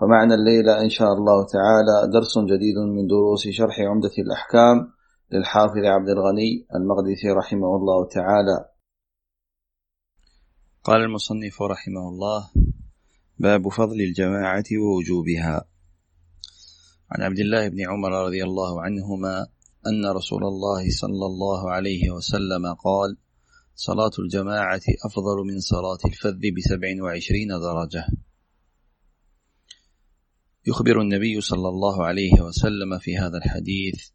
فمعنا الليلة إن شاء الله تعالى درس جديد من دروس شرح عمدة الأحكام للحافظ عبد الغني المقدسي رحمه الله تعالى. قال المصنف رحمه الله باب فضل الجماعة ووجوبها. عن عبد الله بن عمر رضي الله عنهما أن رسول الله صلى الله عليه وسلم قال صلاة الجماعة أفضل من صلاة الفذ بسبع وعشرين درجة. يخبر النبي صلى الله عليه وسلم في هذا الحديث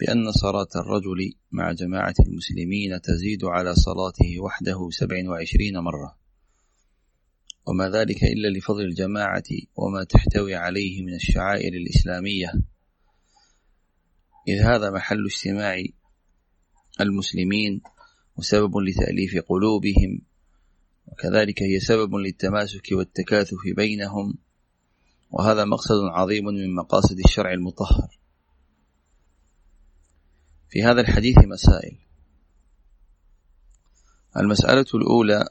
بأن صلاة الرجل مع جماعة المسلمين تزيد على صلاته وحده سبع وعشرين مرة. وما ذلك إلا لفضل الجماعة وما تحتوي عليه من الشعائر الإسلامية. إذ هذا محل اجتماع المسلمين وسبب لتأليف قلوبهم وكذلك هي سبب للتماسك والتكاثف بينهم وهذا مقصد عظيم من مقاصد الشرع المطهر. في هذا الحديث مسائل. المسألة الأولى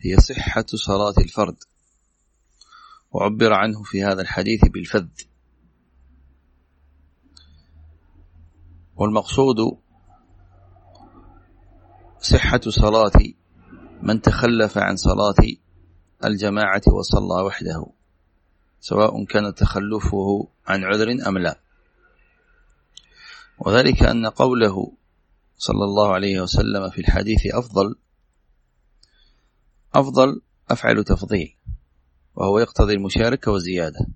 هي صحة صلاة الفرد. وعبر عنه في هذا الحديث بالفذ. والمقصود صحة صلاة من تخلف عن صلاة الجماعة وصلى وحده. سواء كان تخلفه عن عذر أم لا. وذلك أن قوله صلى الله عليه وسلم في الحديث أفضل أفضل أفعل تفضيل وهو يقتضي المشاركة وزيادة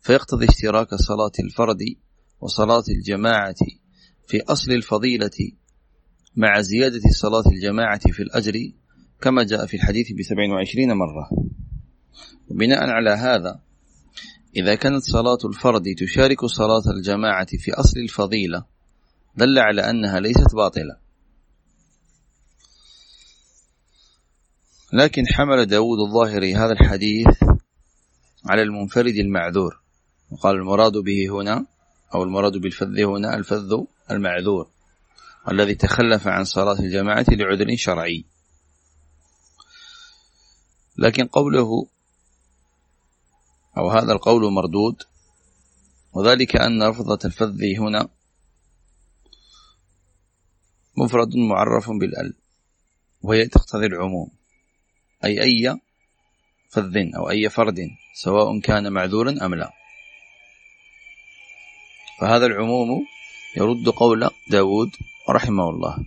فيقتضي اشتراك صلاة الفرد وصلاة الجماعة في أصل الفضيلة مع زيادة صلاة الجماعة في الأجر كما جاء في الحديث بسبع وعشرين مرة. وبناء على هذا إذا كانت صلاة الفرد تشارك صلاة الجماعة في أصل الفضيلة دل على أنها ليست باطلة. لكن حمل داود الظاهري هذا الحديث على المنفرد المعذور وقال المراد به هنا أو المراد بالفذ هنا الفذ المعذور الذي تخلف عن صلاة الجماعة لعذر شرعي. لكن قوله أو هذا القول مردود. وذلك أن لفظة الفذ هنا مفرد معرف بالأل وهي تقتضي العموم. أي أي فذ أو أي فرد سواء كان معذورا أم لا. فهذا العموم يرد قول داود رحمه الله.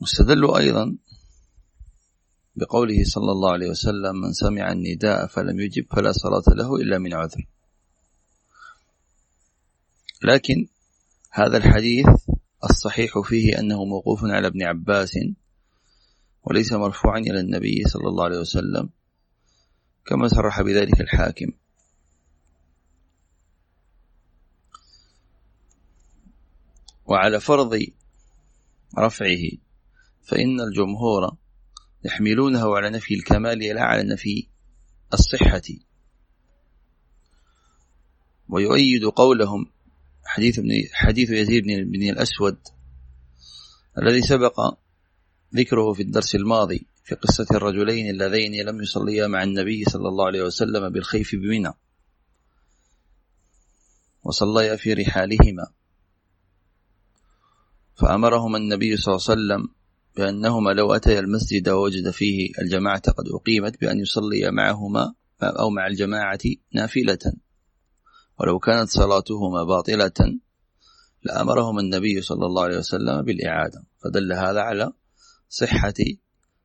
واستدل أيضا بقوله صلى الله عليه وسلم من سمع النداء فلم يجب فلا صلاة له إلا من عذر. لكن هذا الحديث الصحيح فيه أنه موقوف على ابن عباس وليس مرفوعا إلى النبي صلى الله عليه وسلم كما صرح بذلك الحاكم. وعلى فرض رفعه فإن الجمهور يحملونه على نفي الكمال لا على نفي الصحة. ويؤيد قولهم حديث حديث يزيد بن, بن الأسود الذي سبق ذكره في الدرس الماضي في قصة الرجلين اللذين لم يصليا مع النبي صلى الله عليه وسلم بالخيف بمنى. وصليا في رحالهما. فأمرهما النبي صلى الله عليه وسلم بأنهما لو أتيا المسجد ووجد فيه الجماعة قد أقيمت بأن يصلي معهما أو مع الجماعة نافلة. ولو كانت صلاتهما باطلة لأمرهم النبي صلى الله عليه وسلم بالإعادة. فدل هذا على صحة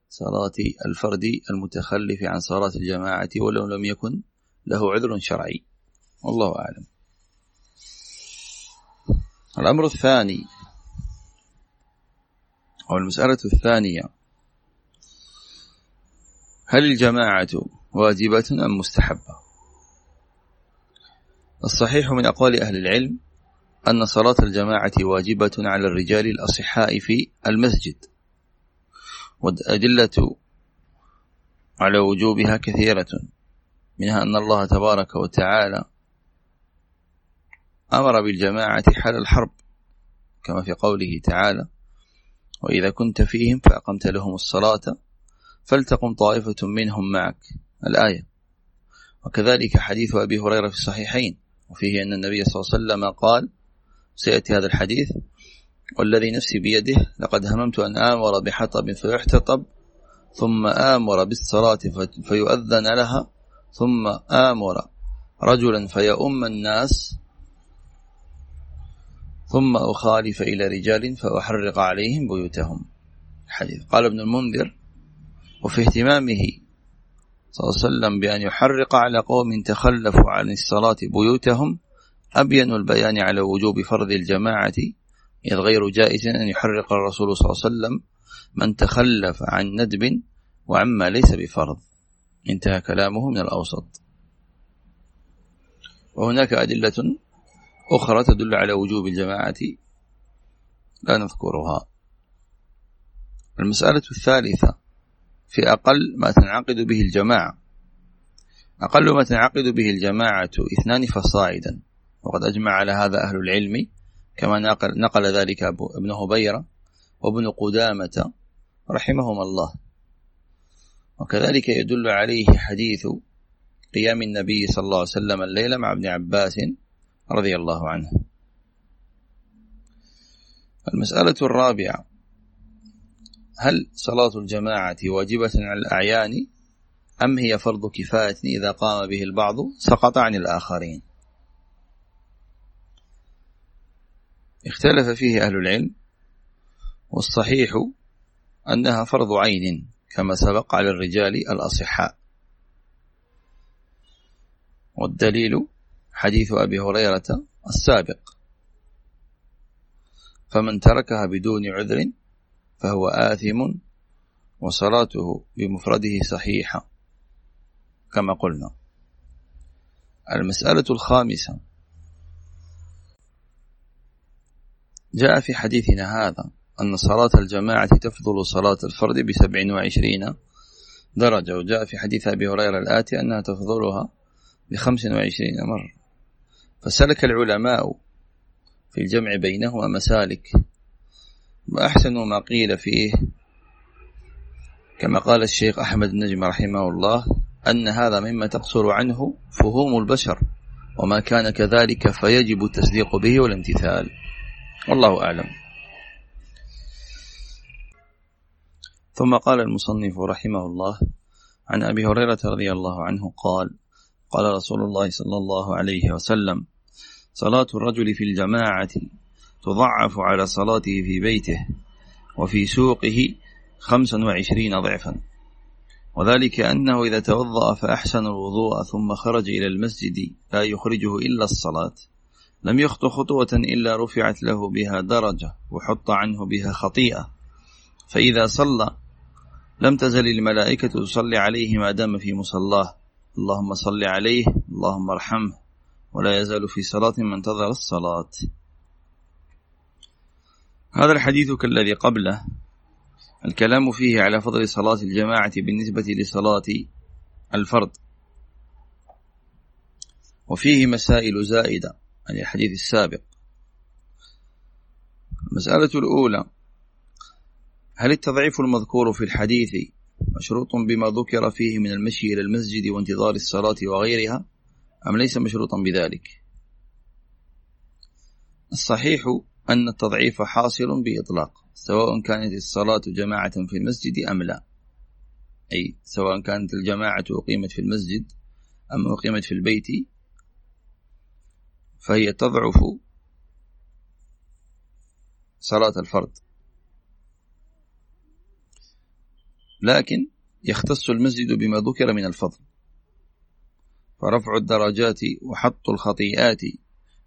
صلاة الفرد المتخلف عن صلاة الجماعة ولو لم يكن له عذر شرعي. والله أعلم. الأمر الثاني أو المسألة الثانية هل الجماعة واجبة أم مستحبة؟ الصحيح من أقوال أهل العلم أن صلاة الجماعة واجبة على الرجال الأصحاء في المسجد والأدلة على وجوبها كثيرة منها أن الله تبارك وتعالى أمر بالجماعة حال الحرب كما في قوله تعالى وإذا كنت فيهم فأقمت لهم الصلاة فلتقم طائفة منهم معك. الآية. وكذلك حديث أبي هريرة في الصحيحين وفيه أن النبي صلى الله عليه وسلم قال سيأتي هذا الحديث والذي نفسي بيده لقد هممت أن آمر بحطب فيحتطب ثم آمر بالصلاة فيؤذن لها ثم آمر رجلا فيؤم الناس ثم أخالف إلى رجال فأحرق عليهم بيوتهم. حديث. قال ابن المنذر وفي اهتمامه صلى الله عليه وسلم بأن يحرق على قوم تخلفوا عن الصلاة بيوتهم أبين البيان على وجوب فرض الجماعة إذ غير جائز أن يحرق الرسول صلى الله عليه وسلم من تخلف عن ندب وعما ليس بفرض. انتهى كلامه من الأوسط. وهناك أدلة أخرى تدل على وجوب الجماعة لا نذكرها. المسألة الثالثة في أقل ما تنعقد به الجماعة. أقل ما تنعقد به الجماعة اثنان فصاعدا وقد أجمع على هذا أهل العلم كما نقل, نقل ذلك ابن هبيرة وابن قدامة رحمهما الله. وكذلك يدل عليه حديث قيام النبي صلى الله عليه وسلم الليلة مع ابن عباس رضي الله عنه. المسألة الرابعة هل صلاة الجماعة واجبة على الأعيان أم هي فرض كفاية إذا قام به البعض سقط عن الآخرين؟ اختلف فيه أهل العلم والصحيح أنها فرض عين كما سبق على الرجال الأصحاء. والدليل حديث أبي هريرة السابق. فمن تركها بدون عذر فهو آثم وصلاته بمفرده صحيحة كما قلنا. المسألة الخامسة. جاء في حديثنا هذا أن صلاة الجماعة تفضل صلاة الفرد بسبع وعشرين درجة وجاء في حديث أبي هريرة الآتي أنها تفضلها بخمس وعشرين مرة. فسلك العلماء في الجمع بينهما مسالك. وأحسن ما قيل فيه كما قال الشيخ أحمد النجم رحمه الله أن هذا مما تقصر عنه فهوم البشر وما كان كذلك فيجب التصديق به والامتثال. والله أعلم. ثم قال المصنف رحمه الله عن أبي هريرة رضي الله عنه قال قال رسول الله صلى الله عليه وسلم صلاة الرجل في الجماعة تضعف على صلاته في بيته وفي سوقه خمسا وعشرين ضعفا. وذلك أنه إذا توضأ فأحسن الوضوء ثم خرج إلى المسجد لا يخرجه إلا الصلاة. لم يخط خطوة إلا رفعت له بها درجة وحط عنه بها خطيئة. فإذا صلى لم تزل الملائكة تصلي عليه ما دام في مصلاه. اللهم صل عليه اللهم ارحمه. ولا يزال في صلاة من انتظر الصلاة. هذا الحديث كالذي قبله. الكلام فيه على فضل صلاة الجماعة بالنسبة لصلاة الفرد. وفيه مسائل زائدة عن الحديث السابق. المسألة الأولى هل التضعيف المذكور في الحديث مشروط بما ذكر فيه من المشي إلى المسجد وانتظار الصلاة وغيرها؟ أم ليس مشروطا بذلك؟ الصحيح أن التضعيف حاصل بإطلاق سواء كانت الصلاة جماعة في المسجد أم لا. أي سواء كانت الجماعة أقيمت في المسجد أم أقيمت في البيت فهي تضعف صلاة الفرد. لكن يختص المسجد بما ذكر من الفضل. فرفع الدرجات وحط الخطيئات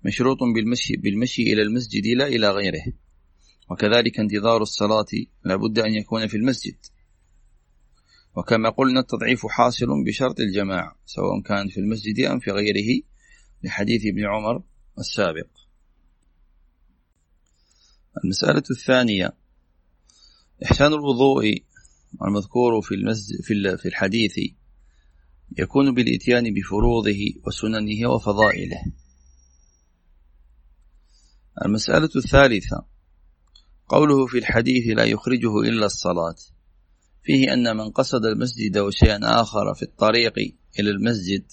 مشروط بالمشي, بالمشي إلى المسجد لا إلى غيره. وكذلك انتظار الصلاة لابد أن يكون في المسجد. وكما قلنا التضعيف حاصل بشرط الجماعة سواء كان في المسجد أم في غيره لحديث ابن عمر السابق. المسألة الثانية إحسان الوضوء المذكور في المسجد في الحديث يكون بالإتيان بفروضه وسننه وفضائله. المسألة الثالثة قوله في الحديث لا يخرجه إلا الصلاة. فيه أن من قصد المسجد وشيئا آخر في الطريق إلى المسجد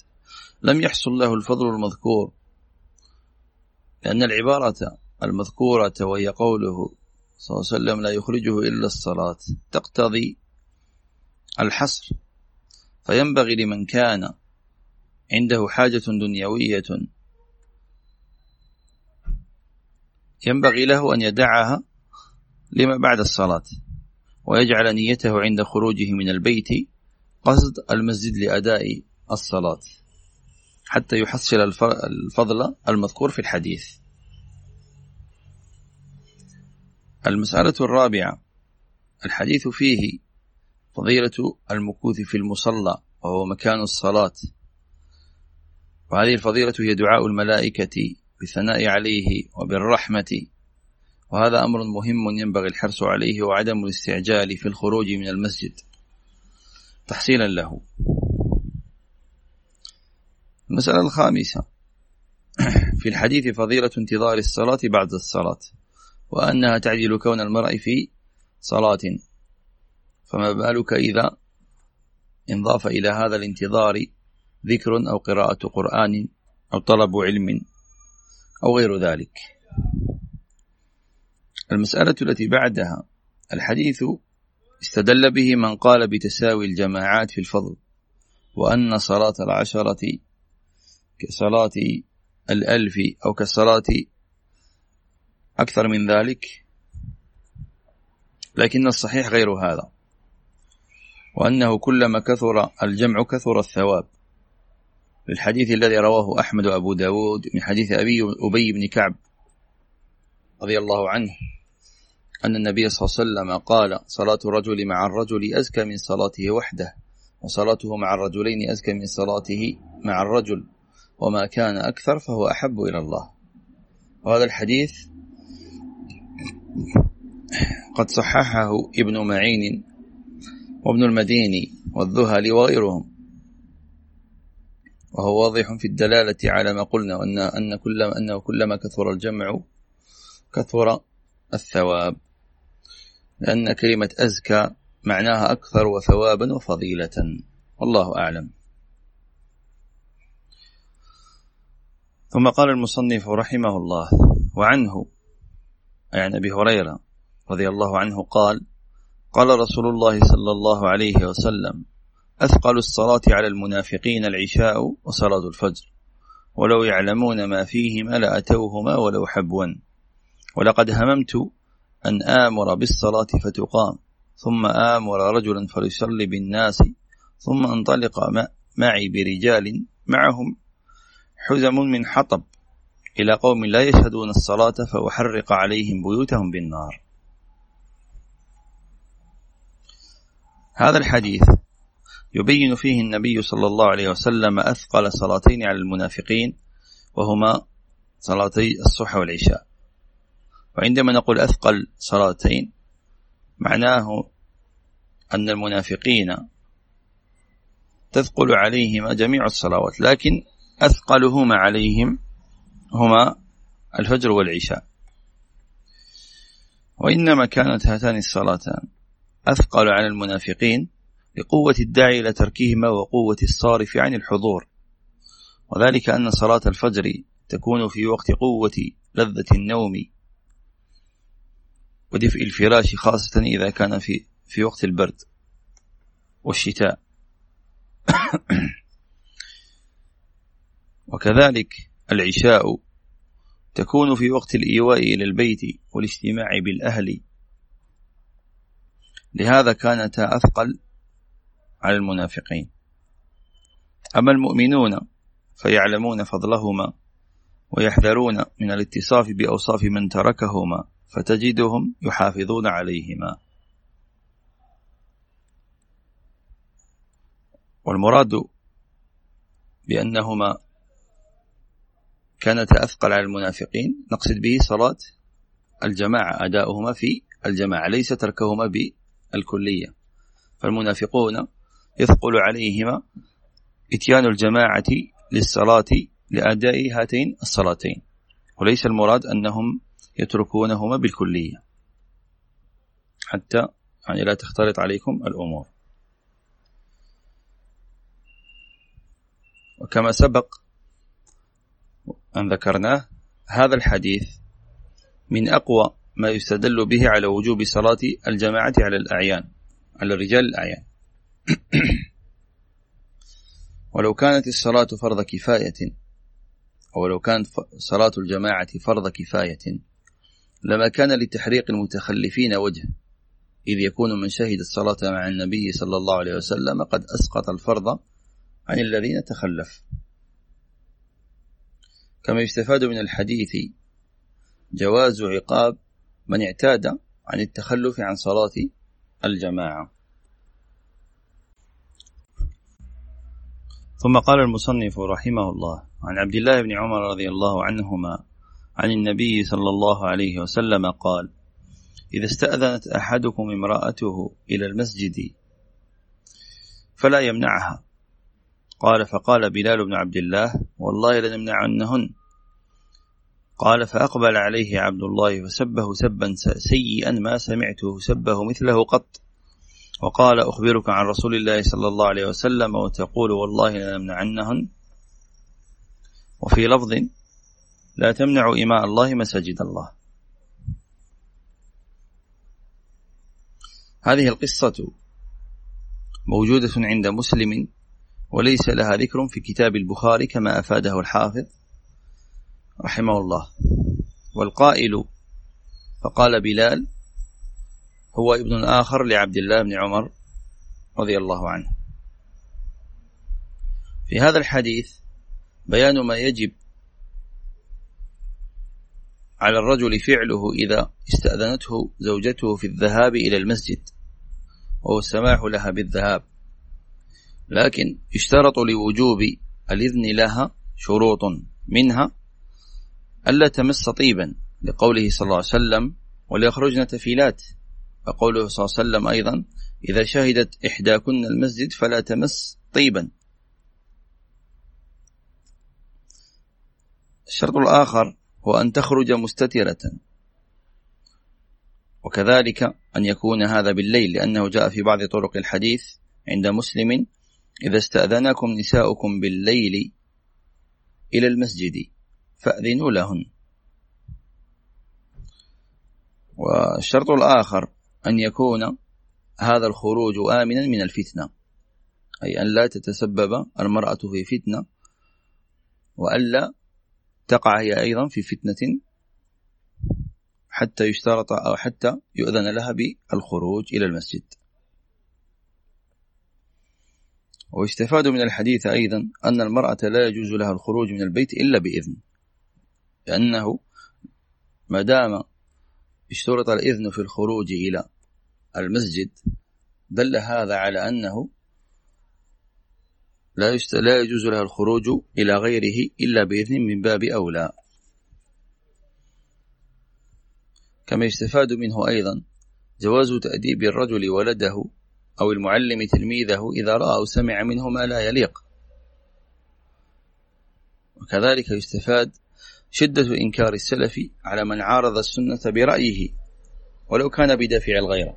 لم يحصل له الفضل المذكور لأن العبارة المذكورة وهي قوله صلى الله عليه وسلم لا يخرجه إلا الصلاة تقتضي الحصر. فينبغي لمن كان عنده حاجة دنيوية. ينبغي له أن يدعها لما بعد الصلاة ويجعل نيته عند خروجه من البيت قصد المسجد لأداء الصلاة حتى يحصل الفضل المذكور في الحديث. المسألة الرابعة الحديث فيه فضيلة المكوث في المصلى وهو مكان الصلاة. وهذه الفضيلة هي دعاء الملائكة بالثناء عليه وبالرحمة. وهذا أمر مهم ينبغي الحرص عليه وعدم الاستعجال في الخروج من المسجد. تحصيلا له. المسألة الخامسة. في الحديث فضيلة انتظار الصلاة بعد الصلاة وأنها تعدل كون المرء في صلاة. فما بالك إذا انضاف إلى هذا الانتظار ذكر أو قراءة قرآن أو طلب علم أو غير ذلك. المسألة التي بعدها الحديث استدل به من قال بتساوي الجماعات في الفضل وأن صلاة العشرة كصلاة الألف أو كصلاة أكثر من ذلك لكن الصحيح غير هذا. وأنه كلما كثر الجمع كثر الثواب. في الحديث الذي رواه أحمد وأبو داود من حديث أبي أبي بن كعب رضي الله عنه أن النبي صلى الله عليه وسلم قال صلاة الرجل مع الرجل أزكى من صلاته وحده وصلاته مع الرجلين أزكى من صلاته مع الرجل وما كان أكثر فهو أحب إلى الله. وهذا الحديث قد صححه ابن معين وابن المديني والذهلي وغيرهم. وهو واضح في الدلالة على ما قلنا وأن أن كلما أنه كلما كثر الجمع كثر الثواب. لأن كلمة أزكى معناها أكثر وثوابا وفضيلة. والله أعلم. ثم قال المصنف رحمه الله وعنه أي عن أبي هريرة رضي الله عنه قال قال رسول الله صلى الله عليه وسلم أثقل الصلاة على المنافقين العشاء وصلاة الفجر ولو يعلمون ما فيهما لأتوهما ولو حبوا ولقد هممت أن آمر بالصلاة فتقام ثم آمر رجلا فليصلي بالناس ثم انطلق معي برجال معهم حزم من حطب إلى قوم لا يشهدون الصلاة فأحرق عليهم بيوتهم بالنار. هذا الحديث يبين فيه النبي صلى الله عليه وسلم أثقل صلاتين على المنافقين وهما صلاتي الصبح والعشاء. وعندما نقول أثقل صلاتين معناه أن المنافقين تثقل عليهما جميع الصلوات لكن أثقلهما عليهم هما الفجر والعشاء. وإنما كانت هاتان الصلاتان. أثقل على المنافقين لقوة الداعي إلى تركهما وقوة الصارف عن الحضور. وذلك أن صلاة الفجر تكون في وقت قوة لذة النوم ودفء الفراش خاصة إذا كان في في وقت البرد والشتاء. وكذلك العشاء تكون في وقت الإيواء إلى البيت والاجتماع بالأهل لهذا كانتا أثقل على المنافقين. أما المؤمنون فيعلمون فضلهما ويحذرون من الاتصاف بأوصاف من تركهما فتجدهم يحافظون عليهما. والمراد بأنهما كانتا أثقل على المنافقين نقصد به صلاة الجماعة أداؤهما في الجماعة ليس تركهما بالكلية فالمنافقون يثقل عليهما إتيان الجماعة للصلاة لأداء هاتين الصلاتين. وليس المراد أنهم يتركونهما بالكلية. حتى يعني لا تختلط عليكم الأمور. وكما سبق أن ذكرناه هذا الحديث من أقوى ما يستدل به على وجوب صلاة الجماعة على الأعيان على الرجال الأعيان. ولو كانت الصلاة فرض كفاية أو لو كانت صلاة الجماعة فرض كفاية لما كان لتحريق المتخلفين وجه إذ يكون من شهد الصلاة مع النبي صلى الله عليه وسلم قد أسقط الفرض عن الذين تخلف. كما يستفاد من الحديث جواز عقاب من اعتاد عن التخلف عن صلاة الجماعة. ثم قال المصنف رحمه الله عن عبد الله بن عمر رضي الله عنهما عن النبي صلى الله عليه وسلم قال إذا استأذنت أحدكم امرأته إلى المسجد فلا يمنعها. قال فقال بلال بن عبد الله والله لنمنعنهن قال فأقبل عليه عبد الله فسبه سبا سيئا ما سمعته سبه مثله قط. وقال أخبرك عن رسول الله صلى الله عليه وسلم وتقول والله لنمنعنهن وفي لفظ لا تمنعوا إماء الله مساجد الله. هذه القصة موجودة عند مسلم وليس لها ذكر في كتاب البخاري كما أفاده الحافظ. رحمه الله. والقائل فقال بلال هو ابن آخر لعبد الله بن عمر رضي الله عنه. في هذا الحديث بيان ما يجب على الرجل فعله إذا استأذنته زوجته في الذهاب إلى المسجد وهو السماح لها بالذهاب. لكن اشترط لوجوب الإذن لها شروط منها ألا تمس طيبا لقوله صلى الله عليه وسلم وليخرجن تفيلات وقوله صلى الله عليه وسلم أيضا إذا شهدت إحداكن المسجد فلا تمس طيبا. الشرط الآخر هو أن تخرج مستترة وكذلك أن يكون هذا بالليل لأنه جاء في بعض طرق الحديث عند مسلم إذا استأذنكم نساؤكم بالليل إلى المسجد فأذنوا لهن. والشرط الآخر أن يكون هذا الخروج آمنا من الفتنة. أي أن لا تتسبب المرأة في فتنة وألا تقع هي أيضا في فتنة حتى يشترط أو حتى يؤذن لها بالخروج إلى المسجد. ويستفاد من الحديث أيضا أن المرأة لا يجوز لها الخروج من البيت إلا بإذن. لأنه ما دام اشترط الإذن في الخروج إلى المسجد دل هذا على أنه لا. لا يجوز لها الخروج إلى غيره إلا بإذن من باب أولى كما يستفاد منه أيضا جواز تأديب الرجل ولده أو المعلم تلميذه إذا رأى أو سمع منه ما لا يليق وكذلك يستفاد شدة إنكار السلف على من عارض السنة برأيه ولو كان بدافع الغيرة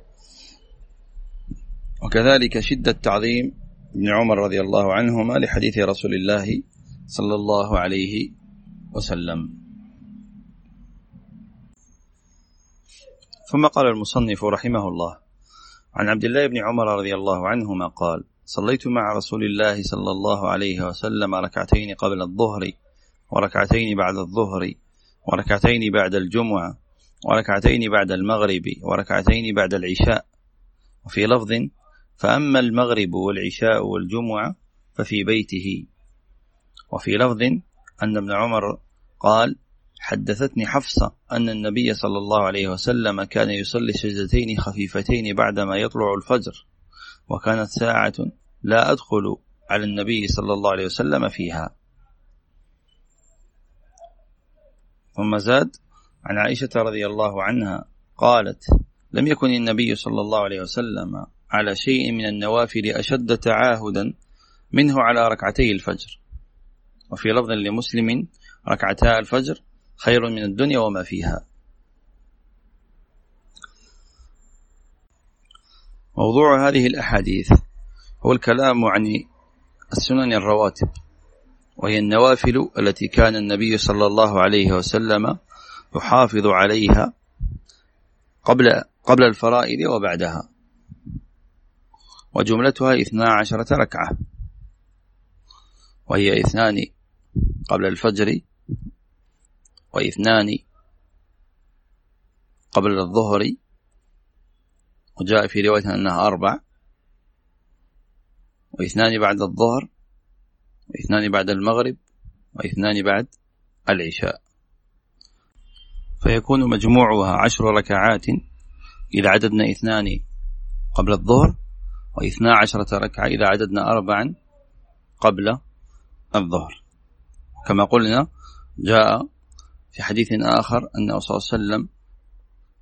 وكذلك شدة تعظيم ابن عمر رضي الله عنهما لحديث رسول الله صلى الله عليه وسلم. ثم قال المصنف رحمه الله عن عبد الله بن عمر رضي الله عنهما قال صليت مع رسول الله صلى الله عليه وسلم ركعتين قبل الظهر وركعتين بعد الظهر وركعتين بعد الجمعة وركعتين بعد المغرب وركعتين بعد العشاء. وفي لفظ فأما المغرب والعشاء والجمعة ففي بيته. وفي لفظ أن ابن عمر قال حدثتني حفصة أن النبي صلى الله عليه وسلم كان يصلي سجدتين خفيفتين بعدما يطلع الفجر وكانت ساعة لا أدخل على النبي صلى الله عليه وسلم فيها. ثم زاد عن عائشة رضي الله عنها قالت لم يكن النبي صلى الله عليه وسلم على شيء من النوافل أشد تعاهدا منه على ركعتي الفجر. وفي لفظ لمسلم ركعتا الفجر خير من الدنيا وما فيها. موضوع هذه الأحاديث هو الكلام عن السنن الرواتب. وهي النوافل التي كان النبي صلى الله عليه وسلم يحافظ عليها قبل قبل الفرائض وبعدها. وجملتها اثنا عشرة ركعة. وهي اثنان قبل الفجر واثنان قبل الظهر. وجاء في رواية أنها أربع. واثنان بعد الظهر واثنان بعد المغرب واثنان بعد العشاء. فيكون مجموعها عشر ركعات إذا عددنا اثنان قبل الظهر واثنا عشرة ركعة إذا عددنا أربعا قبل الظهر. كما قلنا جاء في حديث آخر أن صلى الله عليه وسلم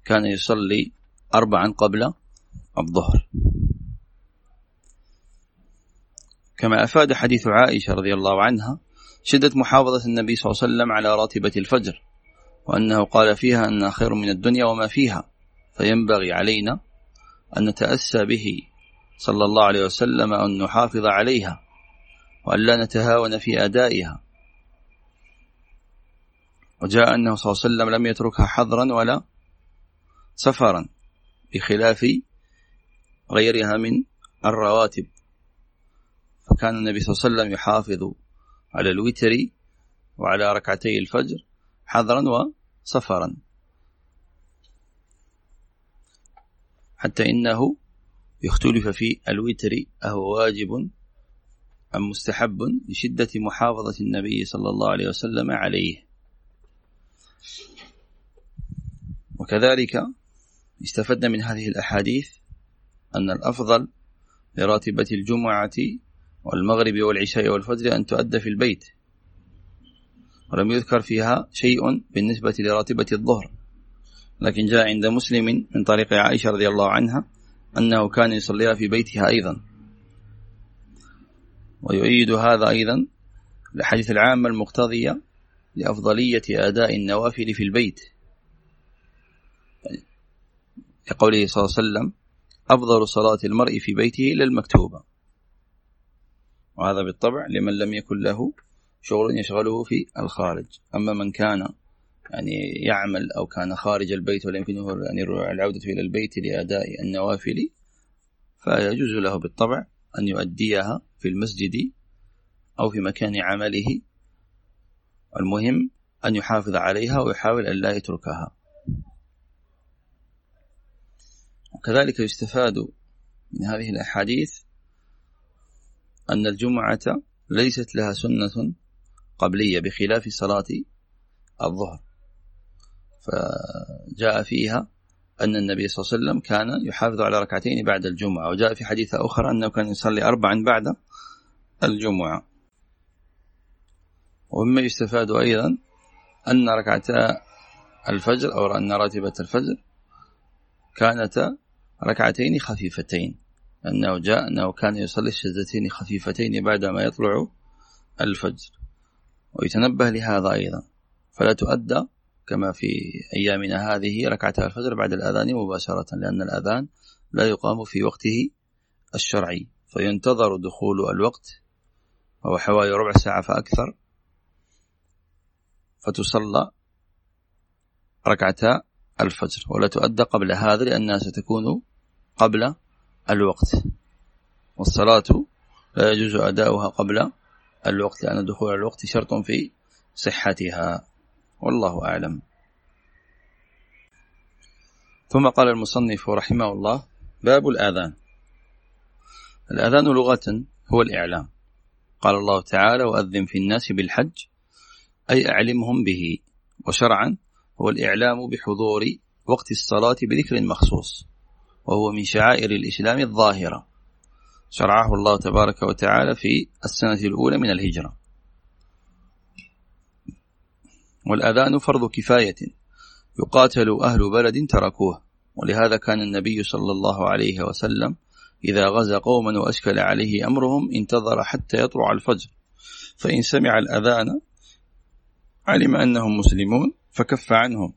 كان يصلي أربعا قبل الظهر. كما أفاد حديث عائشة رضي الله عنها شدة محافظة النبي صلى الله عليه وسلم على راتبة الفجر وأنه قال فيها أنها خير من الدنيا وما فيها فينبغي علينا أن نتأسى به صلى الله عليه وسلم أن نحافظ عليها وأن لا نتهاون في أدائها. وجاء أنه صلى الله عليه وسلم لم يتركها حضرا ولا سفرا بخلاف غيرها من الرواتب. فكان النبي صلى الله عليه وسلم يحافظ على الوتر وعلى ركعتي الفجر حضرا وسفرا. حتى إنه يختلف في الوتر أهو واجب أم مستحب لشدة محافظة النبي صلى الله عليه وسلم عليه. وكذلك استفدنا من هذه الأحاديث أن الأفضل لراتبة الجمعة والمغرب والعشاء والفجر أن تؤدى في البيت. ولم يذكر فيها شيء بالنسبة لراتبة الظهر. لكن جاء عند مسلم من طريق عائشة رضي الله عنها أنه كان يصليها في بيتها أيضا. ويؤيد هذا أيضا الحديث العامة المقتضية لأفضلية أداء النوافل في البيت. لقوله صلى الله عليه وسلم أفضل صلاة المرء في بيته إلى المكتوبة. وهذا بالطبع لمن لم يكن له شغل يشغله في الخارج. أما من كان يعني يعمل أو كان خارج البيت ولا يمكنه يعني العودة إلى البيت لأداء النوافل فيجوز له بالطبع أن يؤديها في المسجد أو في مكان عمله. المهم أن يحافظ عليها ويحاول أن لا يتركها. وكذلك يستفاد من هذه الأحاديث أن الجمعة ليست لها سنة قبلية بخلاف صلاة الظهر. فجاء فيها أن النبي صلى الله عليه وسلم كان يحافظ على ركعتين بعد الجمعة وجاء في حديث أخرى أنه كان يصلي أربعا بعد الجمعة. ومما يستفاد أيضا أن ركعتا الفجر أو أن راتبة الفجر كانتا ركعتين خفيفتين. أنه جاء أنه كان يصلي السجدتين خفيفتين بعدما يطلع الفجر. ويتنبه لهذا أيضا. فلا تؤدى كما في أيامنا هذه ركعتا الفجر بعد الأذان مباشرة لأن الأذان لا يقام في وقته الشرعي. فينتظر دخول الوقت وهو حوالي ربع ساعة فأكثر فتصلى ركعتا الفجر. ولا تؤدى قبل هذا لأنها ستكون قبل الوقت. والصلاة لا يجوز أداؤها قبل الوقت لأن دخول الوقت شرط في صحتها. والله أعلم. ثم قال المصنف رحمه الله باب الآذان. الآذان لغة هو الإعلام. قال الله تعالى وأذن في الناس بالحج أي أعلمهم به. وشرعا هو الإعلام بحضور وقت الصلاة بذكر مخصوص. وهو من شعائر الإسلام الظاهرة. شرعه الله تبارك وتعالى في السنة الأولى من الهجرة. والأذان فرض كفاية. يقاتل أهل بلد تركوه. ولهذا كان النبي صلى الله عليه وسلم إذا غزا قوما وأشكل عليه أمرهم انتظر حتى يطلع الفجر. فإن سمع الأذان علم أنهم مسلمون فكف عنهم.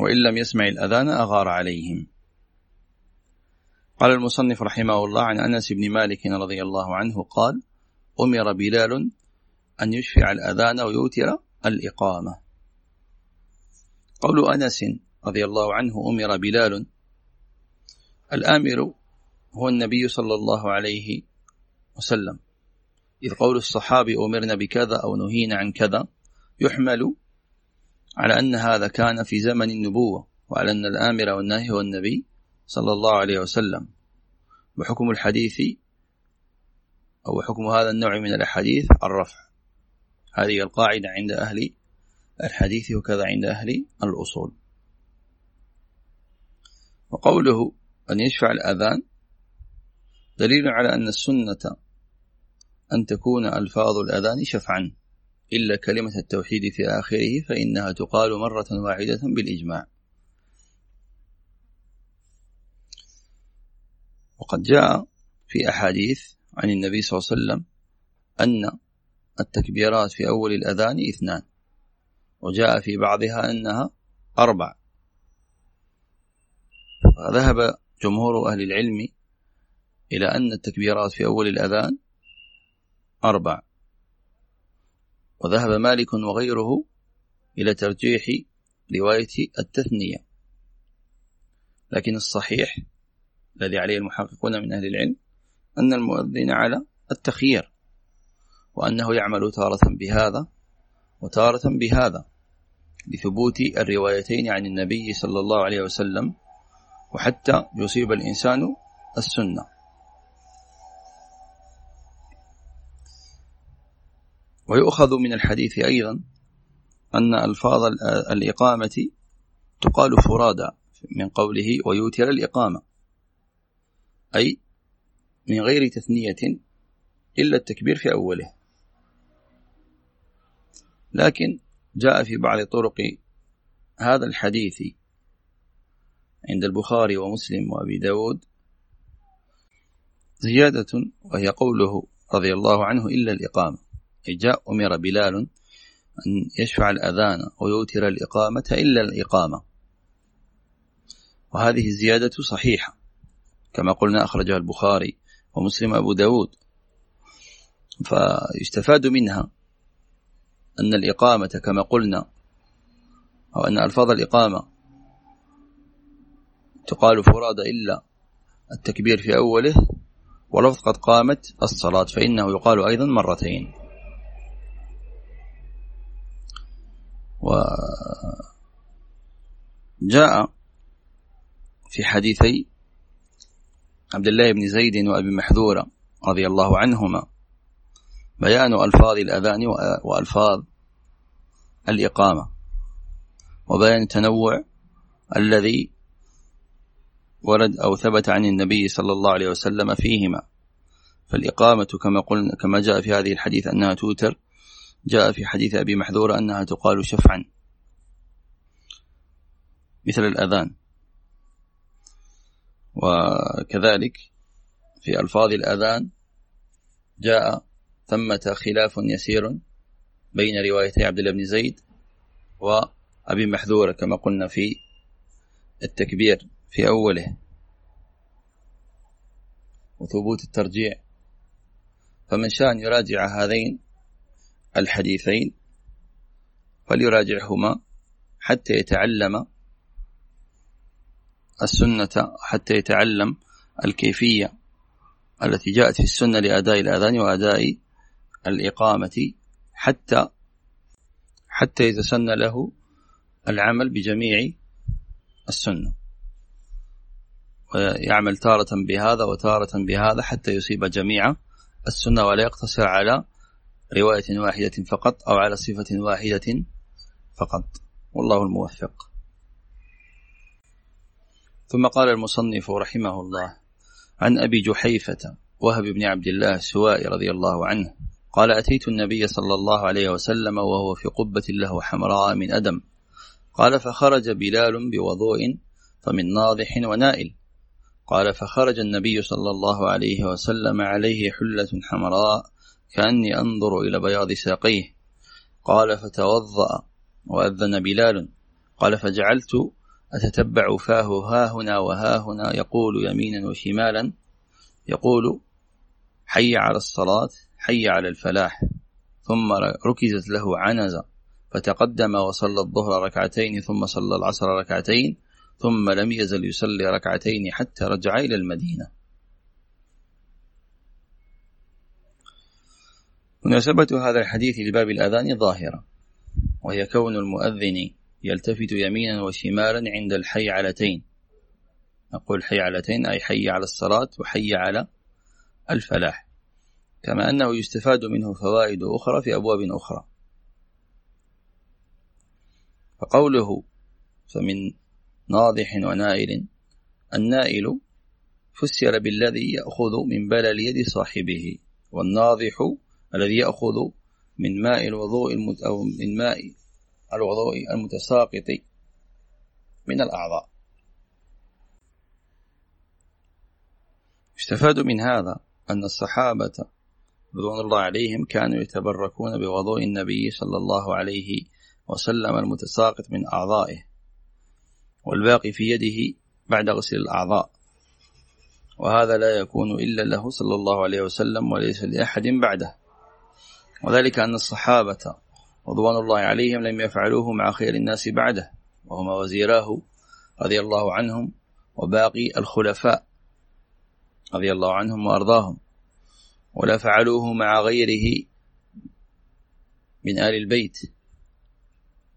وإن لم يسمع الأذان أغار عليهم. قال المصنف رحمه الله عن أنس بن مالك رضي الله عنه قال أمر بلال أن يشفع الأذان ويوتر الإقامة. قول أنس رضي الله عنه أمر بلال. الآمر هو النبي صلى الله عليه وسلم. إذ قول الصحابي أمرنا بكذا أو نهينا عن كذا يحمل على أن هذا كان في زمن النبوة وعلى أن الآمر والناهي هو النبي صلى الله عليه وسلم. وحكم الحديث أو حكم هذا النوع من الأحاديث الرفع. هذه القاعدة عند أهل الحديث وكذا عند أهل الأصول. وقوله أن يشفع الأذان دليل على أن السنة أن تكون ألفاظ الأذان شفعا إلا كلمة التوحيد في آخره فإنها تقال مرة واحدة بالإجماع. وقد جاء في أحاديث عن النبي صلى الله عليه وسلم أن التكبيرات في أول الأذان اثنان وجاء في بعضها أنها أربع. فذهب جمهور أهل العلم إلى أن التكبيرات في أول الأذان أربع. وذهب مالك وغيره إلى ترجيح رواية التثنية لكن الصحيح الذي عليه المحققون من أهل العلم أن المؤذن على التخيير وأنه يعمل تارة بهذا وتارة بهذا لثبوت الروايتين عن النبي صلى الله عليه وسلم وحتى يصيب الإنسان السنة. ويؤخذ من الحديث أيضا أن ألفاظ الإقامة تقال فرادى من قوله ويوتر الإقامة. أي من غير تثنية إلا التكبير في أوله. لكن جاء في بعض طرق هذا الحديث عند البخاري ومسلم وأبي داود زيادة وهي قوله رضي الله عنه إلا الإقامة. أي جاء أمر بلال أن يشفع الأذان ويوتر الإقامة إلا الإقامة. وهذه الزيادة صحيحة. كما قلنا أخرجها البخاري ومسلم أبو داود. فيستفاد منها أن الإقامة كما قلنا أو أن ألفاظ الإقامة تقال فراد إلا التكبير في أوله ولفظ قد قامت الصلاة فإنه يقال أيضا مرتين. وجاء في حديثي عبد الله بن زيد وأبي محذورة رضي الله عنهما. بيان ألفاظ الأذان وألفاظ الإقامة. وبيان التنوع الذي ورد أو ثبت عن النبي صلى الله عليه وسلم فيهما. فالإقامة كما قلنا كما جاء في هذه الحديث أنها توتر جاء في حديث أبي محذور أنها تقال شفعا. مثل الأذان. وكذلك في ألفاظ الأذان جاء ثمة خلاف يسير بين روايتي عبد الله بن زيد وأبي محذور كما قلنا في التكبير في أوله. وثبوت الترجيع. فمن شاء أن يراجع هذين الحديثين فليراجعهما حتى يتعلم السنة حتى يتعلم الكيفية التي جاءت في السنة لأداء الأذان وأداء الإقامة حتى حتى يتسنى له العمل بجميع السنة. ويعمل تارة بهذا وتارة بهذا حتى يصيب جميع السنة ولا يقتصر على رواية واحدة فقط أو على صفة واحدة فقط. والله الموفق. ثم قال المصنف رحمه الله عن أبي جحيفة وهب بن عبد الله السوائي رضي الله عنه قال أتيت النبي صلى الله عليه وسلم وهو في قبة له حمراء من أدم قال فخرج بلال بوضوء فمن ناضح ونائل قال فخرج النبي صلى الله عليه وسلم عليه حلة حمراء كأني أنظر إلى بياض ساقيه قال فتوضأ وأذن بلال قال فجعلت أتتبع فاه ها هنا وها هنا يقول يمينا وشمالا يقول حي على الصلاة حي على الفلاح ثم ركزت له عنزة فتقدم وصلى الظهر ركعتين ثم صلى العصر ركعتين ثم لم يزل يصلي ركعتين حتى رجع إلى المدينة. مناسبة هذا الحديث لباب الأذان ظاهرة وهي كون المؤذن يلتفت يمينا وشمالا عند الحي علتين نقول حي علتين أي حي على الصلاة وحي على الفلاح. كما أنه يستفاد منه فوائد أخرى في أبواب أخرى. فقوله فمن ناضح ونائل النائل فسر بالذي يأخذ من بلل يد صاحبه والناضح الذي يأخذ من ماء الوضوء المت أو من ماء الوضوء المتساقط من الأعضاء. يستفاد من هذا أن الصحابة رضوان الله عليهم كانوا يتبركون بوضوء النبي صلى الله عليه وسلم المتساقط من أعضائه والباقي في يده بعد غسل الأعضاء. وهذا لا يكون إلا له صلى الله عليه وسلم وليس لأحد بعده. وذلك أن الصحابة رضوان الله عليهم لم يفعلوه مع خير الناس بعده وهما وزيراه رضي الله عنهم وباقي الخلفاء رضي الله عنهم وأرضاهم. ولا فعلوه مع غيره من آل البيت.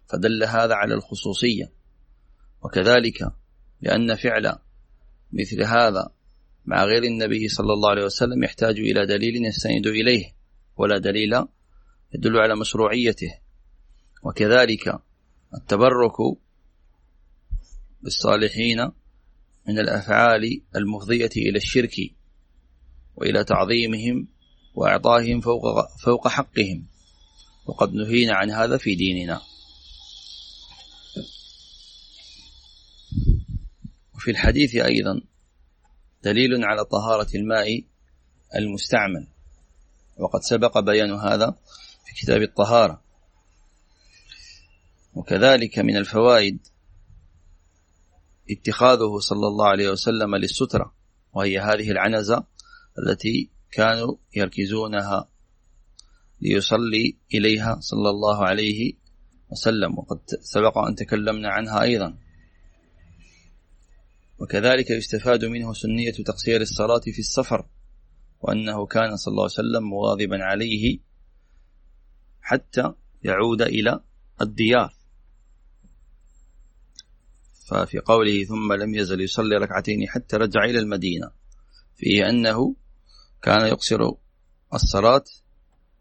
فدل هذا على الخصوصية. وكذلك لأن فعل مثل هذا مع غير النبي صلى الله عليه وسلم يحتاج إلى دليل يستند إليه ولا دليل يدل على مشروعيته. وكذلك التبرك بالصالحين من الأفعال المفضية إلى الشرك وإلى تعظيمهم وإعطائهم فوق, فوق حقهم. وقد نهينا عن هذا في ديننا. وفي الحديث أيضا دليل على طهارة الماء المستعمل. وقد سبق بيان هذا في كتاب الطهارة. وكذلك من الفوائد اتخاذه صلى الله عليه وسلم للسترة وهي هذه العنزة التي كانوا يركزونها ليصلي إليها صلى الله عليه وسلم وقد سبق أن تكلمنا عنها أيضا. وكذلك يستفاد منه سنية تقصير الصلاة في السفر وأنه كان صلى الله عليه وسلم مواظبا عليه حتى يعود إلى الديار. ففي قوله ثم لم يزل يصلي ركعتين حتى رجع إلى المدينة. فيه أنه كان يقصر الصلاة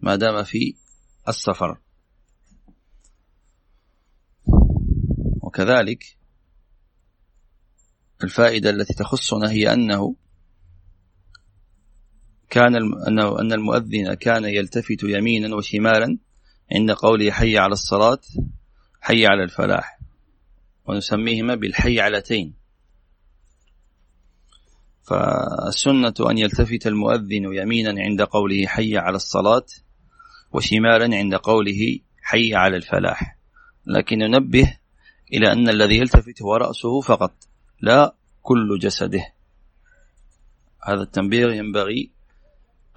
ما دام في السفر. وكذلك الفائدة التي تخصنا هي أنه كان أنه أن المؤذن كان يلتفت يمينا وشمالا عند قوله حي على الصلاة حي على الفلاح. ونسميهما بالحي علتين فالسنة أن يلتفت المؤذن يمينا عند قوله حي على الصلاة وشمالا عند قوله حي على الفلاح. لكن ننبه إلى أن الذي يلتفت هو رأسه فقط لا كل جسده. هذا التنبيه ينبغي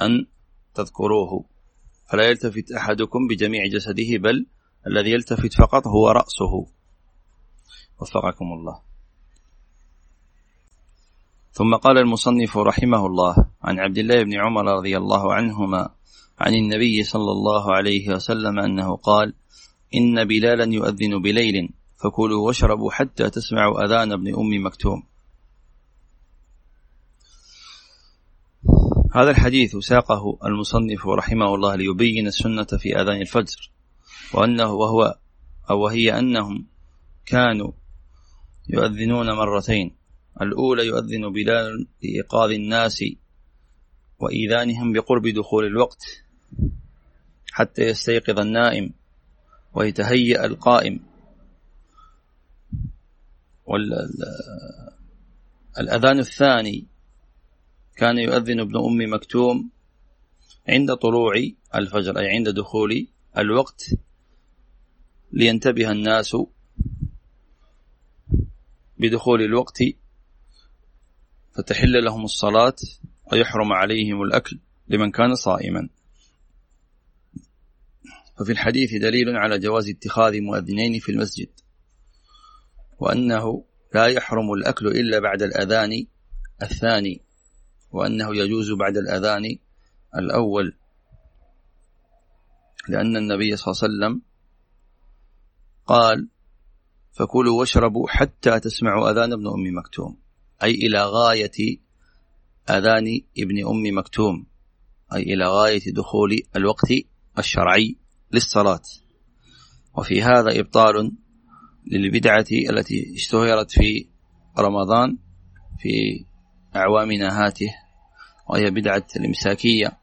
أن تذكروه. فلا يلتفت أحدكم بجميع جسده بل الذي يلتفت فقط هو رأسه. وفقكم الله. ثم قال المصنف رحمه الله عن عبد الله بن عمر رضي الله عنهما عن النبي صلى الله عليه وسلم أنه قال إن بلالا يؤذن بليل فكلوا واشربوا حتى تسمعوا أذان ابن أم مكتوم. هذا الحديث ساقه المصنف رحمه الله ليبين السنة في أذان الفجر وأنه وهو أو وهي أنهم كانوا يؤذنون مرتين الأولى يؤذن بلال لإيقاظ الناس وإيذانهم بقرب دخول الوقت حتى يستيقظ النائم ويتهيأ القائم والأذان الثاني كان يؤذن ابن أم مكتوم عند طلوع الفجر أي عند دخول الوقت لينتبه الناس بدخول الوقت فتحل لهم الصلاة ويحرم عليهم الأكل لمن كان صائما. ففي الحديث دليل على جواز اتخاذ مؤذنين في المسجد وأنه لا يحرم الأكل إلا بعد الأذان الثاني. وأنه يجوز بعد الأذان الأول لأن النبي صلى الله عليه وسلم قال فكلوا واشربوا حتى تسمعوا أذان ابن أم مكتوم. أي إلى غاية أذان ابن أم مكتوم أي إلى غاية دخول الوقت الشرعي للصلاة. وفي هذا إبطال للبدعة التي اشتهرت في رمضان في أعوامنا هاته وهي بدعة الإمساكية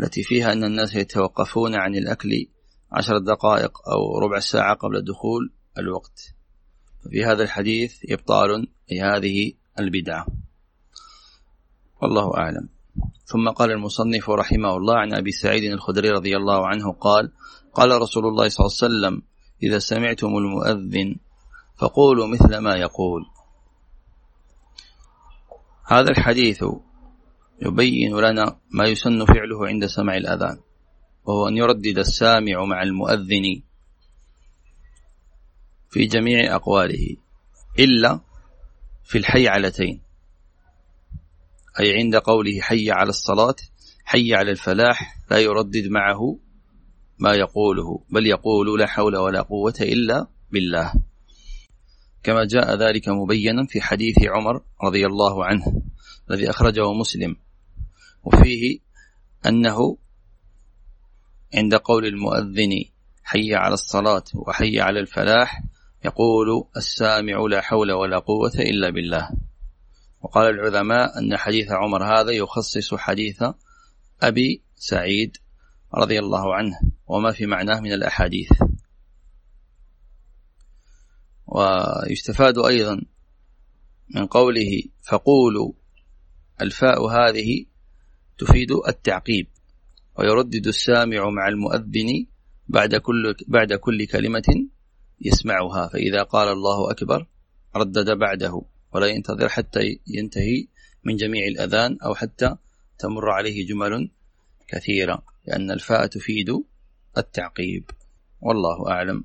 التي فيها أن الناس يتوقفون عن الأكل عشر دقائق أو ربع ساعة قبل دخول الوقت. ففي هذا الحديث إبطال لهذه البدعة. والله أعلم. ثم قال المصنف رحمه الله عن أبي سعيد الخدري رضي الله عنه قال قال رسول الله صلى الله عليه وسلم إذا سمعتم المؤذن فقولوا مثل ما يقول هذا الحديث يبين لنا ما يسن فعله عند سمع الأذان وهو أن يردد السامع مع المؤذن في جميع أقواله إلا في الحي علتين أي عند قوله حي على الصلاة حي على الفلاح لا يردد معه ما يقوله بل يقول لا حول ولا قوة إلا بالله. كما جاء ذلك مبينا في حديث عمر رضي الله عنه الذي أخرجه مسلم. وفيه أنه عند قول المؤذن حي على الصلاة وحي على الفلاح يقول السامع لا حول ولا قوة إلا بالله. وقال العلماء أن حديث عمر هذا يخصص حديث أبي سعيد رضي الله عنه وما في معناه من الأحاديث. ويستفاد أيضا من قوله فقولوا الفاء هذه تفيد التعقيب ويردد السامع مع المؤذن بعد كل بعد كل كلمة يسمعها فإذا قال الله أكبر ردد بعده ولا ينتظر حتى ينتهي من جميع الأذان أو حتى تمر عليه جمل كثيرة لأن الفاء تفيد التعقيب. والله أعلم.